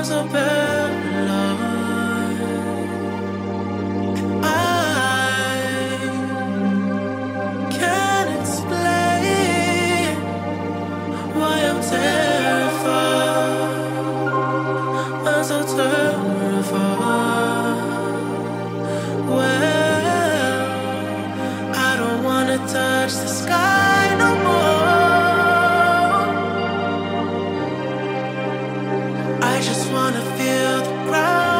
times are better. I just wanna feel the ground.